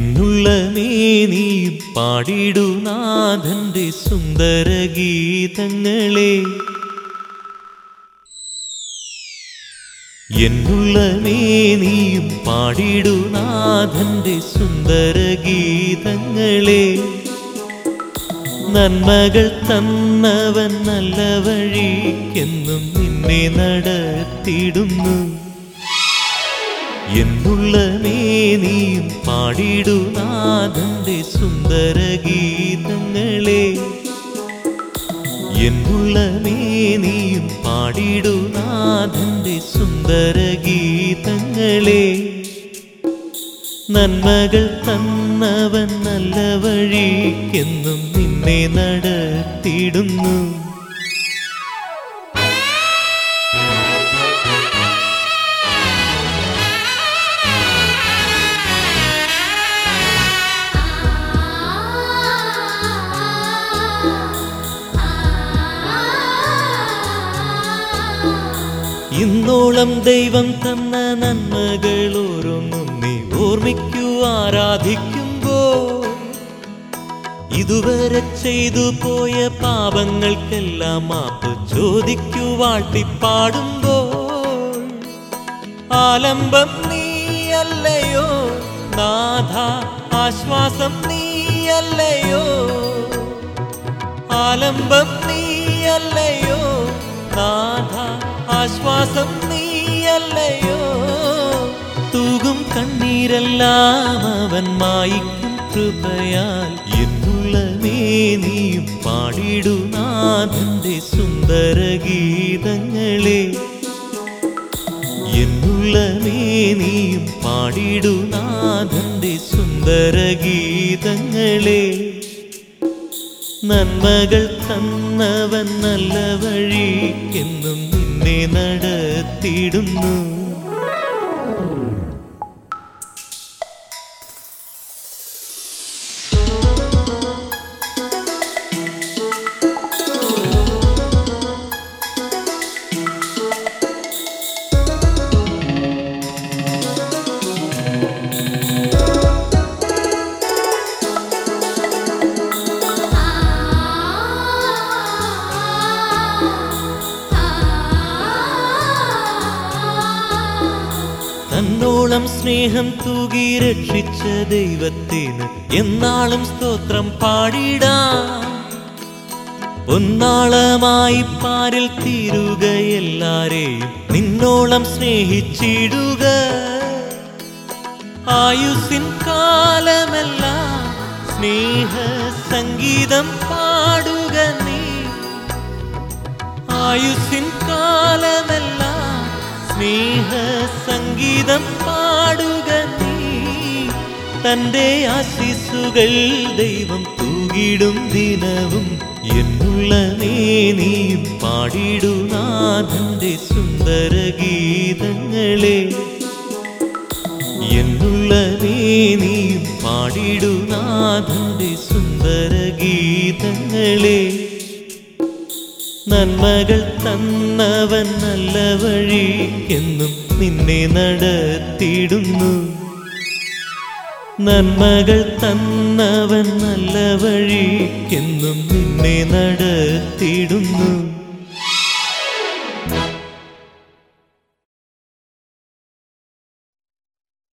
നീയും പാടിടുനാഥന്റെ സുന്ദര ഗീതങ്ങളെ എന്നുള്ളമേ നീയും പാടിടുനാഥന്റെ സുന്ദര ഗീതങ്ങളെ നന്മകൾ തന്നവൻ നല്ല വഴിക്കെന്നും നിന്നെ നടത്തിയിടുന്നു എന്നുള്ളമേ നീയും പാടിടുനാഥന്റെ സുന്ദര ഗീതങ്ങളെ എന്നുള്ളമേ നീയും പാടിടുനാഥന്റെ സുന്ദര ഗീതങ്ങളെ നന്മകൾ തന്നവൻ നല്ല വഴിക്കെന്നും നിന്നെ നടത്തിയിടുന്നു. ഇന്നോളം ദൈവം തന്ന നന്മകൾ ഓരോന്നും നീ ഓർമ്മിക്കൂ ആരാധിക്കുമ്പോ. ഇതുവരെ ചെയ്തു പോയ പാപങ്ങൾക്കെല്ലാം മാപ്പ് ചോദിക്കൂ വാഴ്ത്തിപ്പാടുമ്പോൾ ആലംബം നീയല്ലയോ നാഥ ആശ്വാസം നീയല്ലയോ ആലംബം നീയല്ലയോ നാഥ ആശ്വാസം നീയല്ലയോ തൂകും കണ്ണീരെല്ലാം അവൻ മായിക്കും കൃപയാൽ. എന്നുള്ള നീയും പാടിടുനാഥന്റെ സുന്ദര ഗീതങ്ങളെ എന്നുള്ള നീയും പാടിടുനാഥന്റെ സുന്ദര ഗീതങ്ങളെ നന്മകൾ തന്നവൻ നല്ല വഴിക്കെന്നും നിന്നെ നടത്തിയിടുന്നു തന്നോളം സ്നേഹം തൂകി രക്ഷിച്ച ദൈവത്തിന് എന്നാളും സ്തോത്രം പാടിടാം. ഒന്നാളമായി പാരിൽ തീരുക എല്ലാരെയും നിന്നോളം സ്നേഹിച്ചിടുക. ആയുസിൻ കാലമല്ല സ്നേഹ സംഗീതം പാടുക നീ. ആയുസിൻ കാലമല്ല സ്നേഹ സംഗീതം പാടുക നീ. തന്റെ ആശിസുകൾ ദൈവം തൂകിടും ദിനവും. എന്നുള്ള നീ നീയും പാടിടുനാഥന്റെ സുന്ദര ഗീതങ്ങളെ. എന്നുള്ള നീ നീയും പാടിടുനാഥന്റെ സുന്ദര ഗീതങ്ങളെ. നന്മകൾ തന്നവൻ നല്ല വഴി എന്നും നിന്നെ നടത്തിയിടുന്നു. നന്മകൾ തന്നവൻ നല്ല വഴി എന്നും നിന്നെ നടത്തിയിടുന്നു.